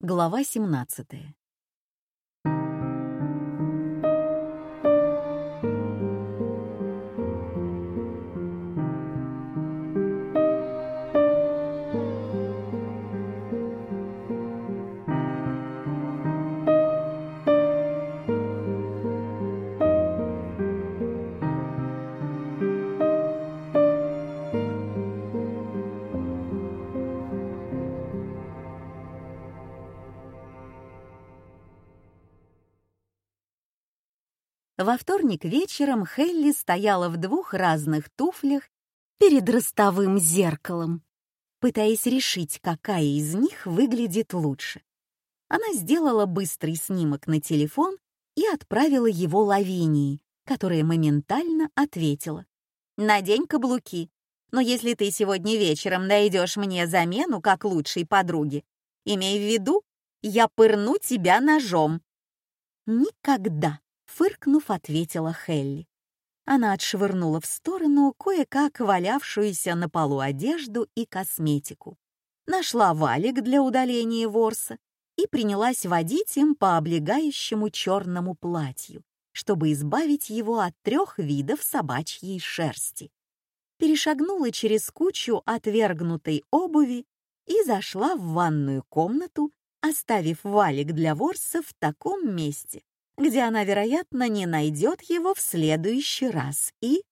Глава 17. Во вторник вечером Хелли стояла в двух разных туфлях перед ростовым зеркалом, пытаясь решить, какая из них выглядит лучше. Она сделала быстрый снимок на телефон и отправила его Лавинии, которая моментально ответила. «Надень каблуки, но если ты сегодня вечером найдешь мне замену как лучшей подруги, имей в виду, я пырну тебя ножом». «Никогда», фыркнув, ответила Хелли. Она отшвырнула в сторону кое-как валявшуюся на полу одежду и косметику. Нашла валик для удаления ворса и принялась водить им по облегающему черному платью, чтобы избавить его от трех видов собачьей шерсти. Перешагнула через кучу отвергнутой обуви и зашла в ванную комнату, оставив валик для ворса в таком месте, где она, вероятно, не найдет его в следующий раз. И...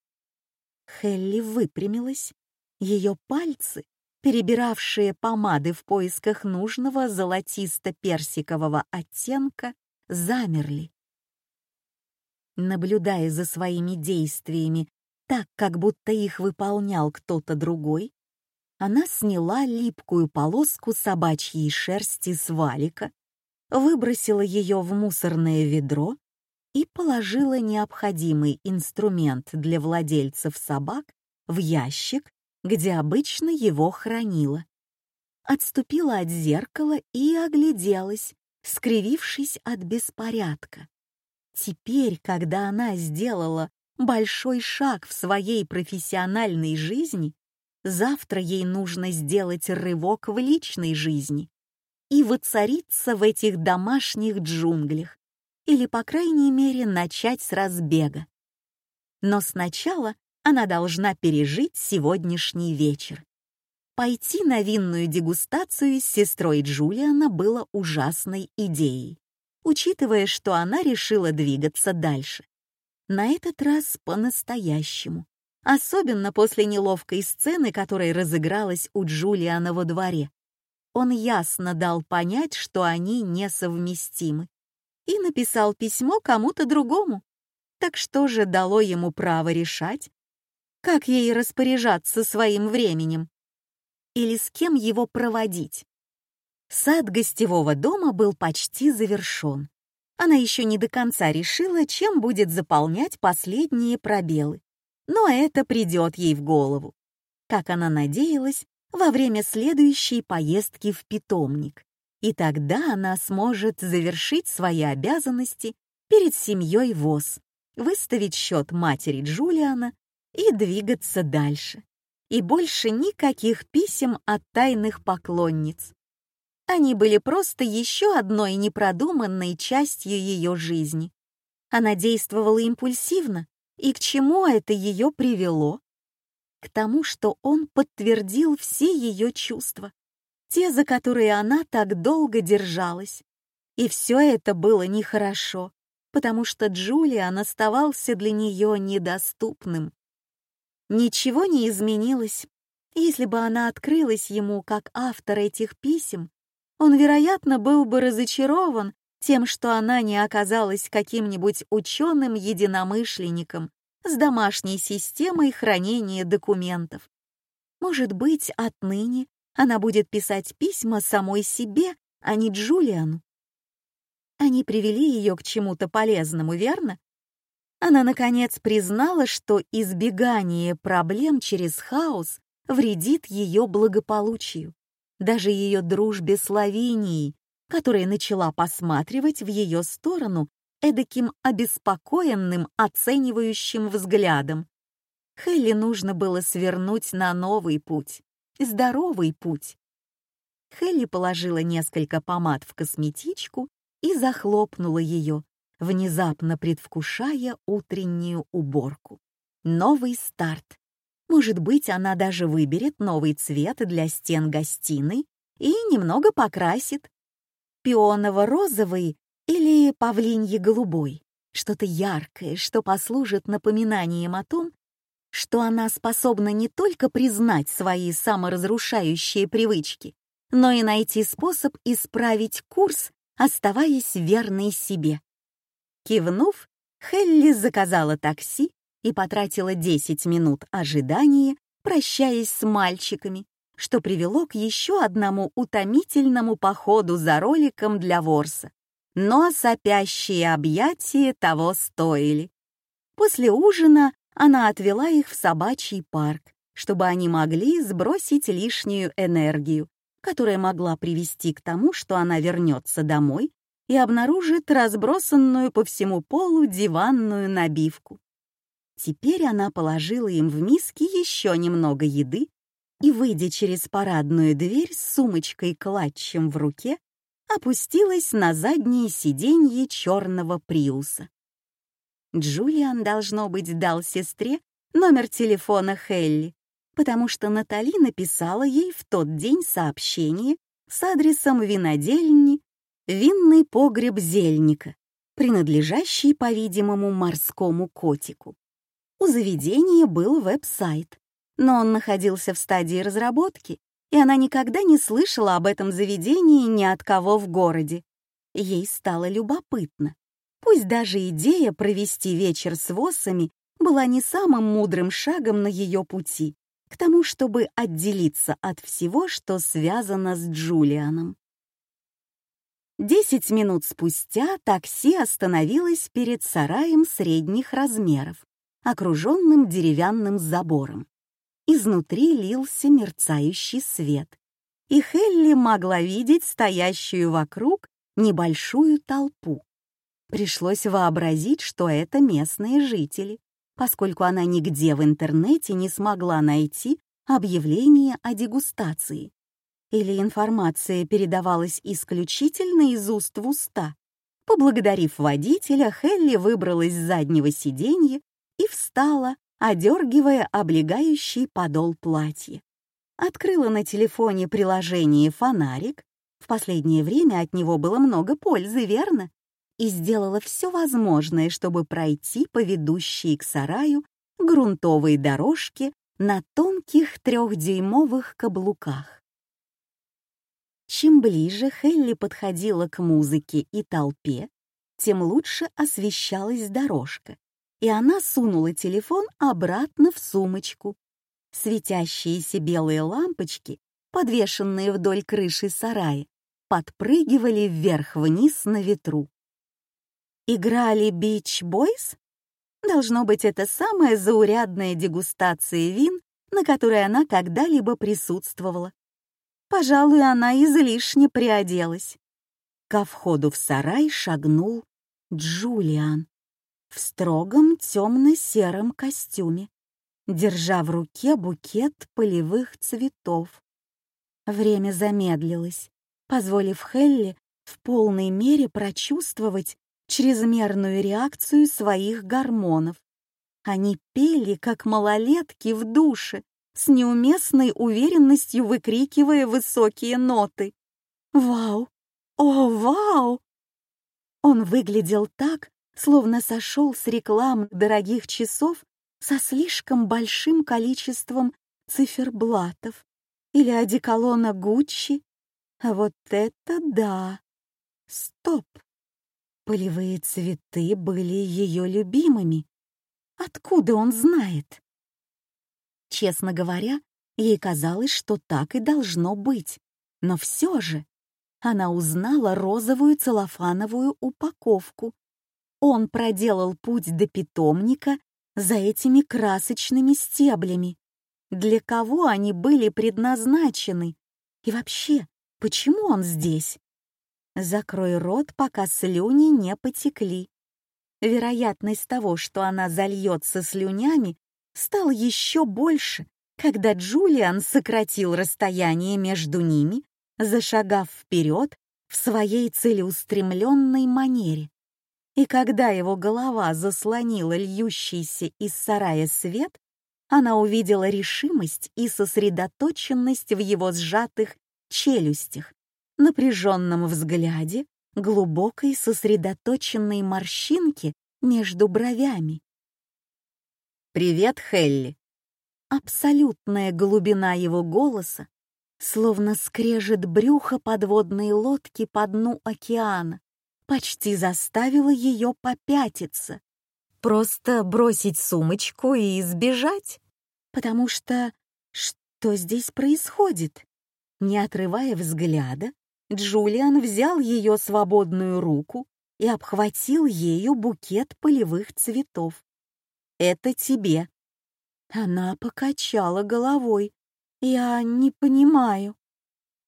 Хелли выпрямилась. Ее пальцы, перебиравшие помады в поисках нужного золотисто-персикового оттенка, замерли. Наблюдая за своими действиями так, как будто их выполнял кто-то другой, она сняла липкую полоску собачьей шерсти с валика выбросила ее в мусорное ведро и положила необходимый инструмент для владельцев собак в ящик, где обычно его хранила. Отступила от зеркала и огляделась, скривившись от беспорядка. Теперь, когда она сделала большой шаг в своей профессиональной жизни, завтра ей нужно сделать рывок в личной жизни и воцариться в этих домашних джунглях, или, по крайней мере, начать с разбега. Но сначала она должна пережить сегодняшний вечер. Пойти на винную дегустацию с сестрой Джулиана было ужасной идеей, учитывая, что она решила двигаться дальше. На этот раз по-настоящему, особенно после неловкой сцены, которая разыгралась у Джулиана во дворе он ясно дал понять, что они несовместимы, и написал письмо кому-то другому. Так что же дало ему право решать, как ей распоряжаться своим временем? Или с кем его проводить? Сад гостевого дома был почти завершен. Она еще не до конца решила, чем будет заполнять последние пробелы. Но это придет ей в голову. Как она надеялась, во время следующей поездки в питомник, и тогда она сможет завершить свои обязанности перед семьей ВОЗ, выставить счет матери Джулиана и двигаться дальше. И больше никаких писем от тайных поклонниц. Они были просто еще одной непродуманной частью ее жизни. Она действовала импульсивно, и к чему это ее привело? К тому, что он подтвердил все ее чувства, те, за которые она так долго держалась. И все это было нехорошо, потому что Джулиан оставался для нее недоступным. Ничего не изменилось. Если бы она открылась ему как автор этих писем, он, вероятно, был бы разочарован тем, что она не оказалась каким-нибудь ученым-единомышленником, с домашней системой хранения документов. Может быть, отныне она будет писать письма самой себе, а не Джулиану. Они привели ее к чему-то полезному, верно? Она, наконец, признала, что избегание проблем через хаос вредит ее благополучию, даже ее дружбе с Лавинией, которая начала посматривать в ее сторону эдаким обеспокоенным, оценивающим взглядом. Хелли нужно было свернуть на новый путь, здоровый путь. Хелли положила несколько помад в косметичку и захлопнула ее, внезапно предвкушая утреннюю уборку. Новый старт. Может быть, она даже выберет новый цвет для стен гостиной и немного покрасит. Пионово-розовый или павлинье-голубой. Что-то яркое, что послужит напоминанием о том, что она способна не только признать свои саморазрушающие привычки, но и найти способ исправить курс, оставаясь верной себе. Кивнув, Хелли заказала такси и потратила 10 минут ожидания, прощаясь с мальчиками, что привело к еще одному утомительному походу за роликом для ворса. Но сопящие объятия того стоили. После ужина она отвела их в собачий парк, чтобы они могли сбросить лишнюю энергию, которая могла привести к тому, что она вернется домой и обнаружит разбросанную по всему полу диванную набивку. Теперь она положила им в миски еще немного еды и, выйдя через парадную дверь с сумочкой-клатчем в руке, опустилась на заднее сиденье черного Приуса. Джулиан, должно быть, дал сестре номер телефона Хелли, потому что Натали написала ей в тот день сообщение с адресом винодельни «Винный погреб Зельника», принадлежащий, по-видимому, морскому котику. У заведения был веб-сайт, но он находился в стадии разработки, и она никогда не слышала об этом заведении ни от кого в городе. Ей стало любопытно. Пусть даже идея провести вечер с воссами была не самым мудрым шагом на ее пути к тому, чтобы отделиться от всего, что связано с Джулианом. Десять минут спустя такси остановилось перед сараем средних размеров, окруженным деревянным забором. Изнутри лился мерцающий свет, и Хелли могла видеть стоящую вокруг небольшую толпу. Пришлось вообразить, что это местные жители, поскольку она нигде в интернете не смогла найти объявление о дегустации. Или информация передавалась исключительно из уст в уста. Поблагодарив водителя, Хелли выбралась с заднего сиденья и встала, одергивая облегающий подол платья. Открыла на телефоне приложение «Фонарик». В последнее время от него было много пользы, верно? и сделала все возможное, чтобы пройти по ведущей к сараю грунтовой дорожке на тонких трехдюймовых каблуках. Чем ближе Хелли подходила к музыке и толпе, тем лучше освещалась дорожка, и она сунула телефон обратно в сумочку. Светящиеся белые лампочки, подвешенные вдоль крыши сарая, подпрыгивали вверх-вниз на ветру. Играли «Бич Бойс»? Должно быть, это самая заурядная дегустация вин, на которой она когда-либо присутствовала. Пожалуй, она излишне приоделась. Ко входу в сарай шагнул Джулиан в строгом темно-сером костюме, держа в руке букет полевых цветов. Время замедлилось, позволив Хелли в полной мере прочувствовать чрезмерную реакцию своих гормонов. Они пели, как малолетки в душе, с неуместной уверенностью выкрикивая высокие ноты. «Вау! О, вау!» Он выглядел так, словно сошел с реклам дорогих часов со слишком большим количеством циферблатов или одеколона Гуччи. А вот это да! Стоп! Полевые цветы были ее любимыми. Откуда он знает? Честно говоря, ей казалось, что так и должно быть. Но все же она узнала розовую целлофановую упаковку. Он проделал путь до питомника за этими красочными стеблями. Для кого они были предназначены? И вообще, почему он здесь? Закрой рот, пока слюни не потекли. Вероятность того, что она зальется слюнями, стала еще больше, когда Джулиан сократил расстояние между ними зашагав вперед в своей целеустремленной манере. И когда его голова заслонила льющийся из сарая свет, она увидела решимость и сосредоточенность в его сжатых челюстях, напряженном взгляде, глубокой сосредоточенной морщинке между бровями. «Привет, Хелли!» Абсолютная глубина его голоса, словно скрежет брюха подводной лодки по дну океана, почти заставила ее попятиться. Просто бросить сумочку и сбежать? Потому что что здесь происходит? Не отрывая взгляда, Джулиан взял ее свободную руку и обхватил ею букет полевых цветов. «Это тебе». Она покачала головой. «Я не понимаю».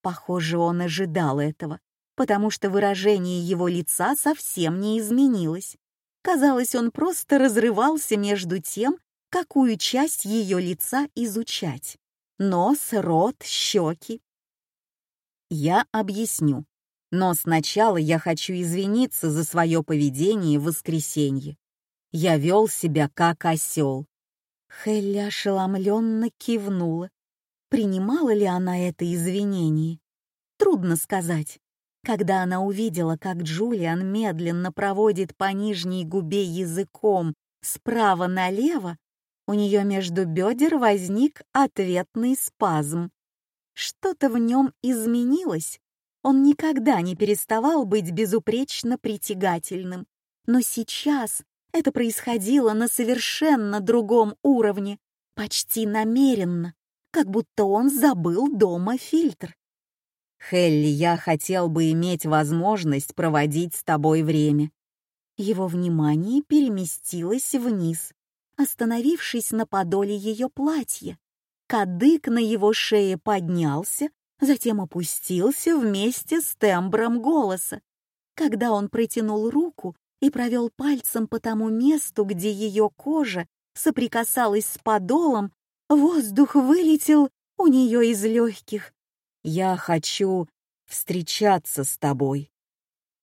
Похоже, он ожидал этого, потому что выражение его лица совсем не изменилось. Казалось, он просто разрывался между тем, какую часть ее лица изучать. Нос, рот, щеки. Я объясню. Но сначала я хочу извиниться за свое поведение в воскресенье. Я вел себя как осел. Хелли ошеломленно кивнула. Принимала ли она это извинение? Трудно сказать. Когда она увидела, как Джулиан медленно проводит по нижней губе языком справа налево, у нее между бедер возник ответный спазм. Что-то в нем изменилось. Он никогда не переставал быть безупречно притягательным. Но сейчас это происходило на совершенно другом уровне, почти намеренно, как будто он забыл дома фильтр. «Хелли, я хотел бы иметь возможность проводить с тобой время». Его внимание переместилось вниз, остановившись на подоле ее платья. Кадык на его шее поднялся, затем опустился вместе с тембром голоса. Когда он протянул руку и провел пальцем по тому месту, где ее кожа соприкасалась с подолом, воздух вылетел у нее из легких. «Я хочу встречаться с тобой».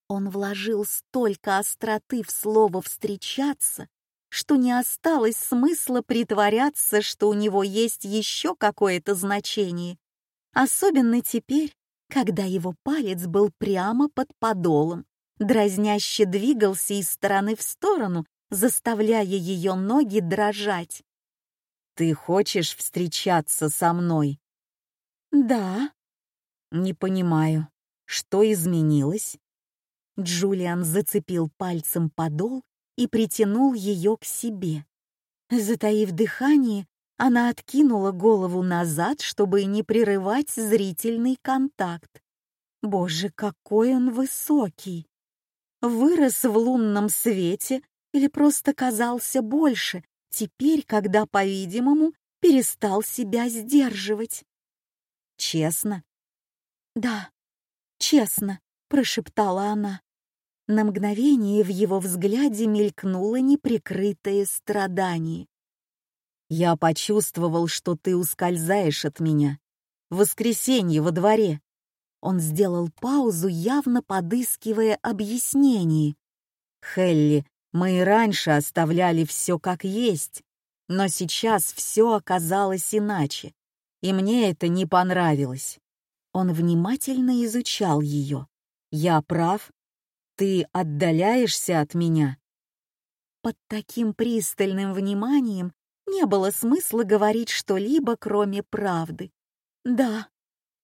Он вложил столько остроты в слово «встречаться», что не осталось смысла притворяться, что у него есть еще какое-то значение. Особенно теперь, когда его палец был прямо под подолом, дразняще двигался из стороны в сторону, заставляя ее ноги дрожать. «Ты хочешь встречаться со мной?» «Да». «Не понимаю, что изменилось?» Джулиан зацепил пальцем подол и притянул ее к себе. Затаив дыхание, она откинула голову назад, чтобы не прерывать зрительный контакт. Боже, какой он высокий! Вырос в лунном свете или просто казался больше, теперь, когда, по-видимому, перестал себя сдерживать. Честно? Да, честно, прошептала она. На мгновение в его взгляде мелькнуло неприкрытое страдание. «Я почувствовал, что ты ускользаешь от меня. В воскресенье во дворе». Он сделал паузу, явно подыскивая объяснение. «Хелли, мы и раньше оставляли все как есть, но сейчас все оказалось иначе, и мне это не понравилось». Он внимательно изучал ее. «Я прав?» Ты отдаляешься от меня?» Под таким пристальным вниманием не было смысла говорить что-либо, кроме правды. «Да,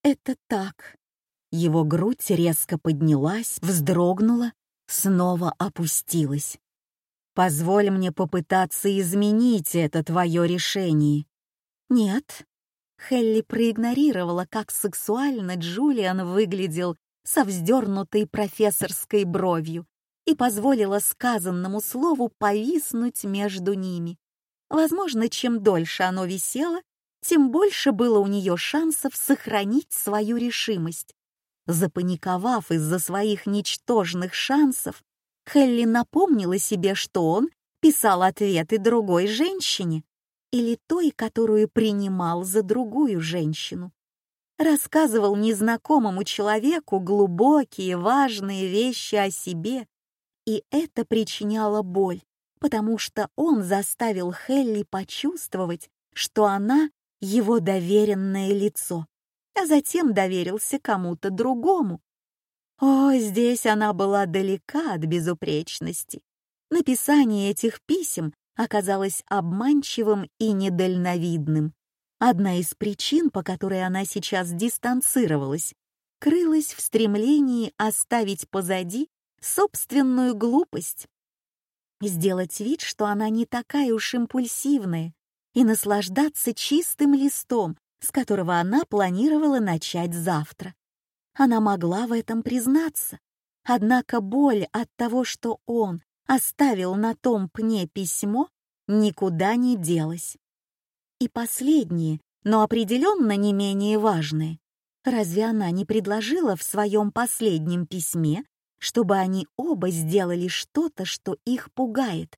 это так». Его грудь резко поднялась, вздрогнула, снова опустилась. «Позволь мне попытаться изменить это твое решение». «Нет». Хелли проигнорировала, как сексуально Джулиан выглядел со вздернутой профессорской бровью и позволила сказанному слову повиснуть между ними. Возможно, чем дольше оно висело, тем больше было у нее шансов сохранить свою решимость. Запаниковав из-за своих ничтожных шансов, Хелли напомнила себе, что он писал ответы другой женщине или той, которую принимал за другую женщину. рассказывал незнакомому человеку глубокие, важные вещи о себе, и это причиняло боль, потому что он заставил Хелли почувствовать, что она — его доверенное лицо, а затем доверился кому-то другому. О, здесь она была далека от безупречности. Написание этих писем оказалось обманчивым и недальновидным. Одна из причин, по которой она сейчас дистанцировалась, крылась в стремлении оставить позади собственную глупость. Сделать вид, что она не такая уж импульсивная, и наслаждаться чистым листом, с которого она планировала начать завтра. Она могла в этом признаться. Однако боль от того, что он оставил на том пне письмо, никуда не делась. И последнее, но определенно не менее важное. Разве она не предложила в своем последнем письме, чтобы они оба сделали что-то, что их пугает?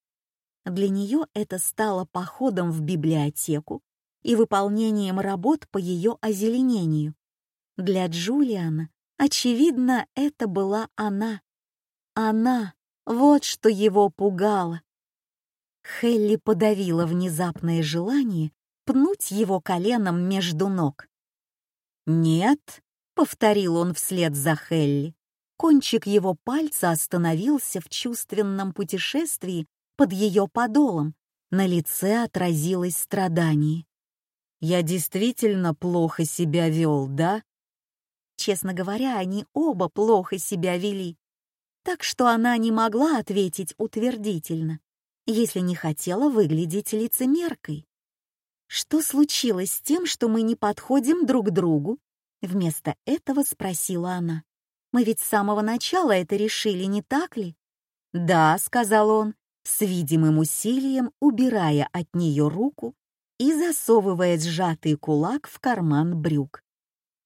Для нее это стало походом в библиотеку и выполнением работ по ее озеленению. Для Джулиана, очевидно, это была она. Она, вот что его пугало. Хелли подавила внезапное желание пнуть его коленом между ног. «Нет», — повторил он вслед за Хелли. Кончик его пальца остановился в чувственном путешествии под ее подолом. На лице отразилось страдание. «Я действительно плохо себя вел, да?» Честно говоря, они оба плохо себя вели. Так что она не могла ответить утвердительно, если не хотела выглядеть лицемеркой. «Что случилось с тем, что мы не подходим друг другу?» Вместо этого спросила она. «Мы ведь с самого начала это решили, не так ли?» «Да», — сказал он, с видимым усилием убирая от нее руку и засовывая сжатый кулак в карман брюк.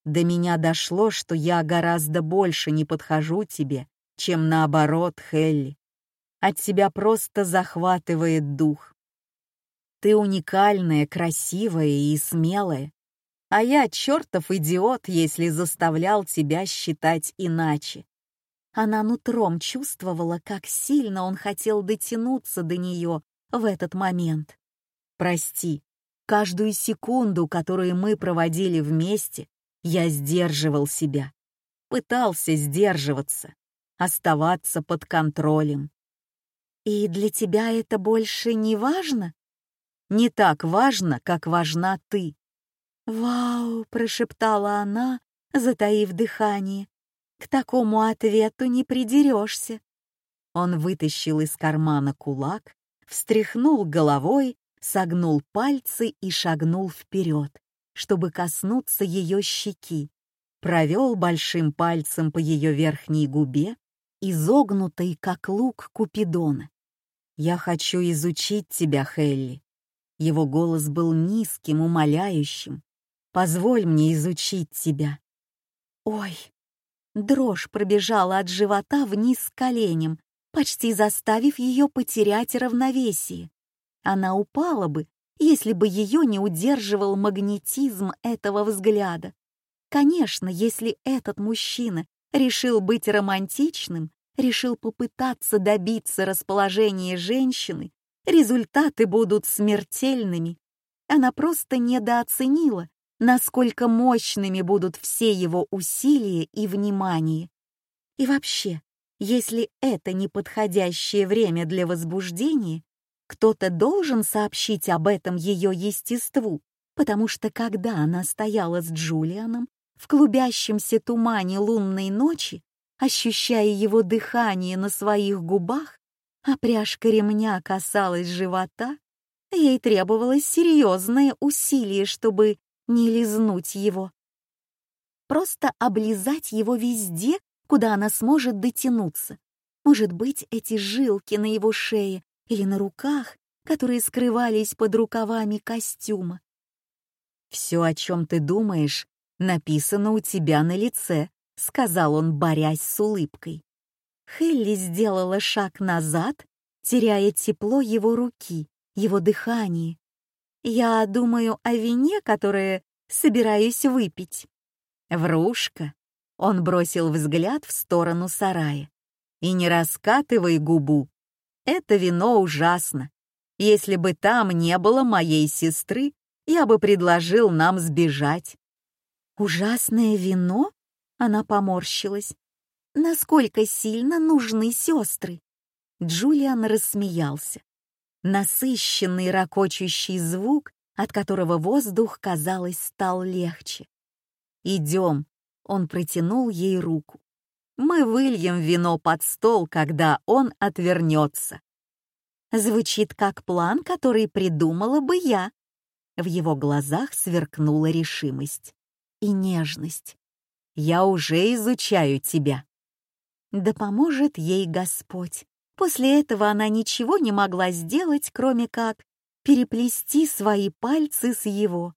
«До меня дошло, что я гораздо больше не подхожу тебе, чем наоборот, Хелли. От тебя просто захватывает дух. Ты уникальная, красивая и смелая. А я чертов идиот, если заставлял тебя считать иначе. Она нутром чувствовала, как сильно он хотел дотянуться до нее в этот момент. Прости, каждую секунду, которую мы проводили вместе, я сдерживал себя. Пытался сдерживаться, оставаться под контролем. «И для тебя это больше не важно?» не так важно, как важна ты». «Вау!» — прошептала она, затаив дыхание. «К такому ответу не придерешься». Он вытащил из кармана кулак, встряхнул головой, согнул пальцы и шагнул вперед, чтобы коснуться ее щеки, провел большим пальцем по ее верхней губе, изогнутой, как лук Купидона. «Я хочу изучить тебя, Хелли. Его голос был низким, умоляющим. «Позволь мне изучить тебя». «Ой!» Дрожь пробежала от живота вниз к коленям, почти заставив ее потерять равновесие. Она упала бы, если бы ее не удерживал магнетизм этого взгляда. Конечно, если этот мужчина решил быть романтичным, решил попытаться добиться расположения женщины, результаты будут смертельными. Она просто недооценила, насколько мощными будут все его усилия и внимание. И вообще, если это неподходящее время для возбуждения, кто-то должен сообщить об этом ее естеству, потому что когда она стояла с Джулианом в клубящемся тумане лунной ночи, ощущая его дыхание на своих губах, а пряжка ремня касалась живота, ей требовалось серьезное усилие, чтобы не лизнуть его. Просто облизать его везде, куда она сможет дотянуться. Может быть, эти жилки на его шее или на руках, которые скрывались под рукавами костюма. «Все, о чем ты думаешь, написано у тебя на лице», — сказал он, борясь с улыбкой. Хелли сделала шаг назад, теряя тепло его руки, его дыхание. «Я думаю о вине, которое собираюсь выпить». Врушка. Он бросил взгляд в сторону сарая. И не раскатывай губу. Это вино ужасно. Если бы там не было моей сестры, я бы предложил нам сбежать. Ужасное вино? Она поморщилась. Насколько сильно нужны сестры? Джулиан рассмеялся. Насыщенный ракочущий звук, от которого воздух, казалось, стал легче. «Идем», — он протянул ей руку. «Мы выльем вино под стол, когда он отвернется». Звучит как план, который придумала бы я. В его глазах сверкнула решимость и нежность. «Я уже изучаю тебя». Да поможет ей Господь. После этого она ничего не могла сделать, кроме как переплести свои пальцы с его.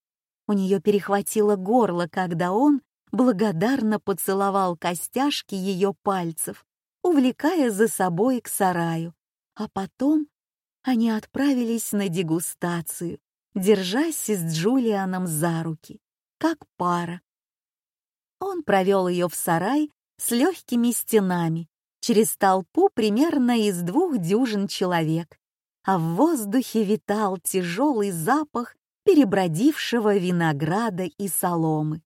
У нее перехватило горло, когда он благодарно поцеловал костяшки ее пальцев, увлекая за собой к сараю. А потом они отправились на дегустацию, держась с Джулианом за руки, как пара. Он провел ее в сарай с легкими стенами, через толпу примерно из двух дюжин человек, а в воздухе витал тяжелый запах перебродившего винограда и соломы.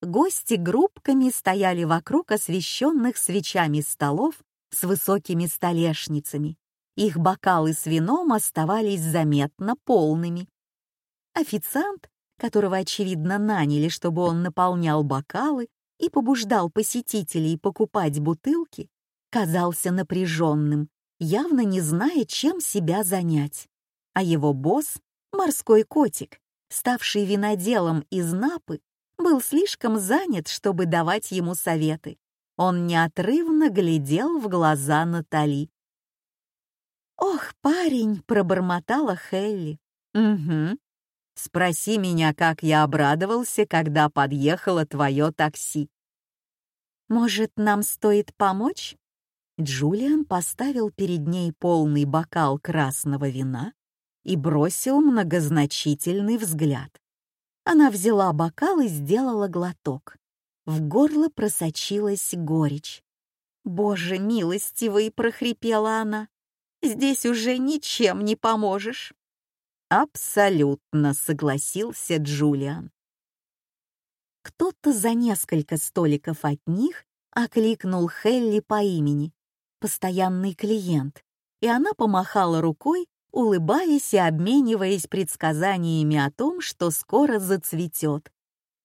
Гости группками стояли вокруг освещенных свечами столов с высокими столешницами. Их бокалы с вином оставались заметно полными. Официант, которого, очевидно, наняли, чтобы он наполнял бокалы и побуждал посетителей покупать бутылки, казался напряженным, явно не зная, чем себя занять. А его босс, морской котик, ставший виноделом из Напы, был слишком занят, чтобы давать ему советы. Он неотрывно глядел в глаза Натали. «Ох, парень!» — пробормотала Хелли. «Угу. Спроси меня, как я обрадовался, когда подъехало твое такси». «Может, нам стоит помочь?» Джулиан поставил перед ней полный бокал красного вина и бросил многозначительный взгляд. Она взяла бокал и сделала глоток. В горло просочилась горечь. «Боже милостивый!» — прохрипела она. «Здесь уже ничем не поможешь». «Абсолютно», — согласился Джулиан. Кто-то за несколько столиков от них окликнул Хелли по имени постоянный клиент, и она помахала рукой, улыбаясь и обмениваясь предсказаниями о том, что скоро зацветет.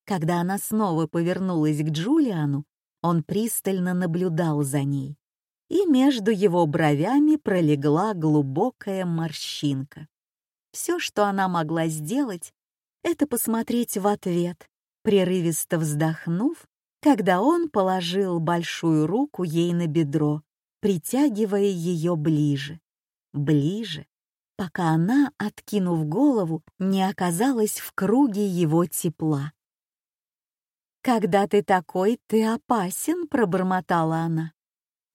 Когда она снова повернулась к Джулиану, он пристально наблюдал за ней, и между его бровями пролегла глубокая морщинка. Все, что она могла сделать, это посмотреть в ответ, прерывисто вздохнув, когда он положил большую руку ей на бедро притягивая ее ближе, ближе, пока она, откинув голову, не оказалась в круге его тепла. «Когда ты такой, ты опасен», — пробормотала она.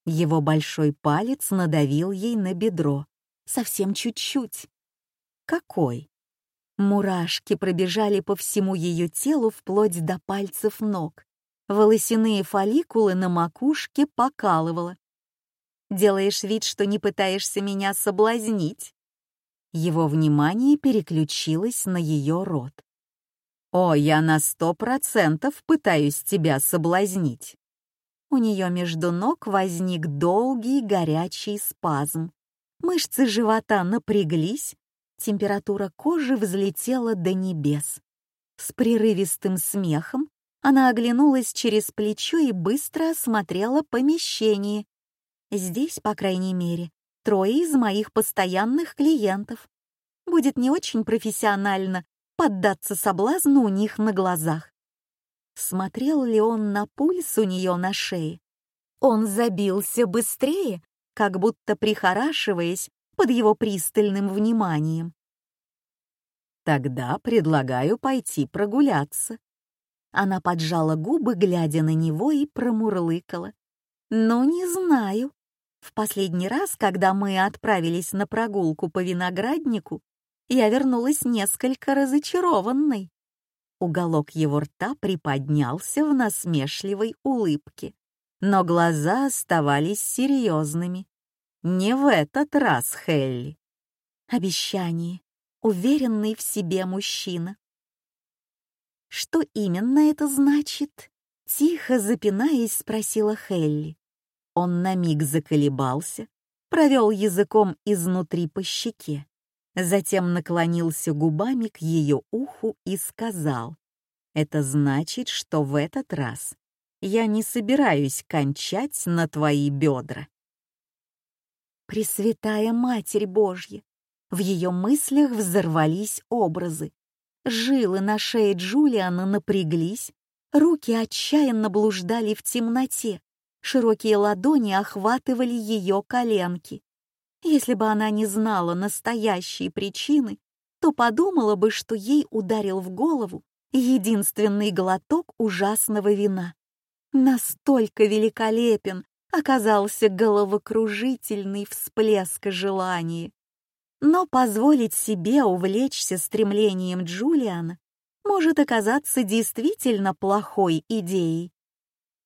Его большой палец надавил ей на бедро. Совсем чуть-чуть. «Какой?» Мурашки пробежали по всему ее телу вплоть до пальцев ног. Волосяные фолликулы на макушке покалывало. Делаешь вид, что не пытаешься меня соблазнить». Его внимание переключилось на ее рот. «О, я на сто процентов пытаюсь тебя соблазнить». У нее между ног возник долгий горячий спазм. Мышцы живота напряглись, температура кожи взлетела до небес. С прерывистым смехом она оглянулась через плечо и быстро осмотрела помещение, Здесь, по крайней мере, трое из моих постоянных клиентов. Будет не очень профессионально поддаться соблазну у них на глазах. Смотрел ли он на пульс у нее на шее? Он забился быстрее, как будто прихорашиваясь под его пристальным вниманием. «Тогда предлагаю пойти прогуляться». Она поджала губы, глядя на него, и промурлыкала. «Ну, не знаю. В последний раз, когда мы отправились на прогулку по винограднику, я вернулась несколько разочарованной. Уголок его рта приподнялся в насмешливой улыбке, но глаза оставались серьезными. «Не в этот раз, Хелли!» Обещание, уверенный в себе мужчина. «Что именно это значит?» — тихо запинаясь, спросила Хелли. Он на миг заколебался, провел языком изнутри по щеке, затем наклонился губами к ее уху и сказал, «Это значит, что в этот раз я не собираюсь кончать на твои бедра». Пресвятая Матерь Божья! В ее мыслях взорвались образы. Жилы на шее Джулиана напряглись, руки отчаянно блуждали в темноте, широкие ладони охватывали ее коленки. Если бы она не знала настоящей причины, то подумала бы, что ей ударил в голову единственный глоток ужасного вина. Настолько великолепен оказался головокружительный всплеск желания. Но позволить себе увлечься стремлением Джулиана может оказаться действительно плохой идеей.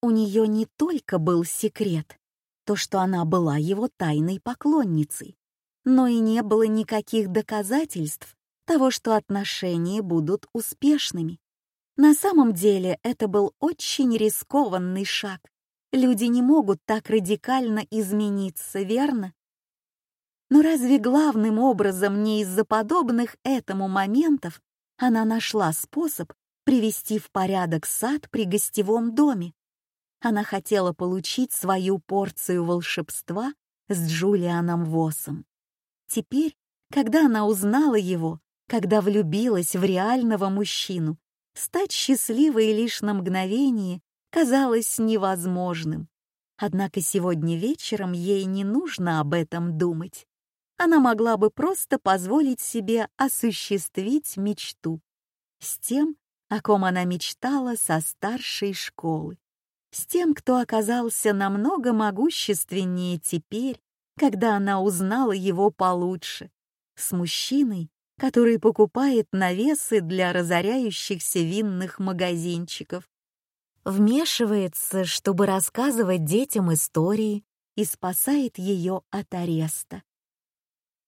У нее не только был секрет, то, что она была его тайной поклонницей, но и не было никаких доказательств того, что отношения будут успешными. На самом деле это был очень рискованный шаг. Люди не могут так радикально измениться, верно? Но разве главным образом не из-за подобных этому моментов она нашла способ привести в порядок сад при гостевом доме? Она хотела получить свою порцию волшебства с Джулианом Восом. Теперь, когда она узнала его, когда влюбилась в реального мужчину, стать счастливой лишь на мгновение казалось невозможным. Однако сегодня вечером ей не нужно об этом думать. Она могла бы просто позволить себе осуществить мечту с тем, о ком она мечтала со старшей школы с тем, кто оказался намного могущественнее теперь, когда она узнала его получше, с мужчиной, который покупает навесы для разоряющихся винных магазинчиков, вмешивается, чтобы рассказывать детям истории и спасает ее от ареста.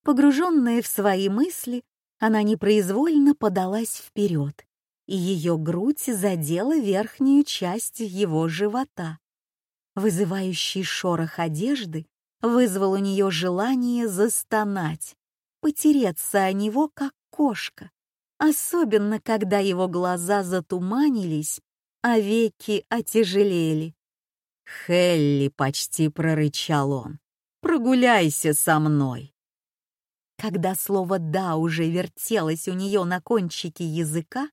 Погруженная в свои мысли, она непроизвольно подалась вперед, и ее грудь задела верхнюю часть его живота. Вызывающий шорох одежды вызвал у нее желание застонать, потереться о него, как кошка, особенно когда его глаза затуманились, а веки отяжелели. «Хелли!» — почти прорычал он. «Прогуляйся со мной!» Когда слово «да» уже вертелось у нее на кончике языка,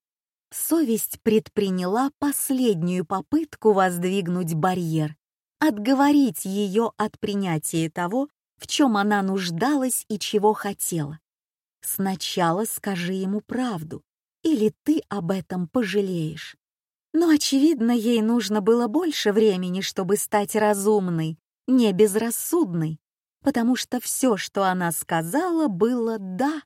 Совесть предприняла последнюю попытку воздвигнуть барьер, отговорить ее от принятия того, в чем она нуждалась и чего хотела. Сначала скажи ему правду, или ты об этом пожалеешь. Но, очевидно, ей нужно было больше времени, чтобы стать разумной, не безрассудной, потому что все, что она сказала, было «да»,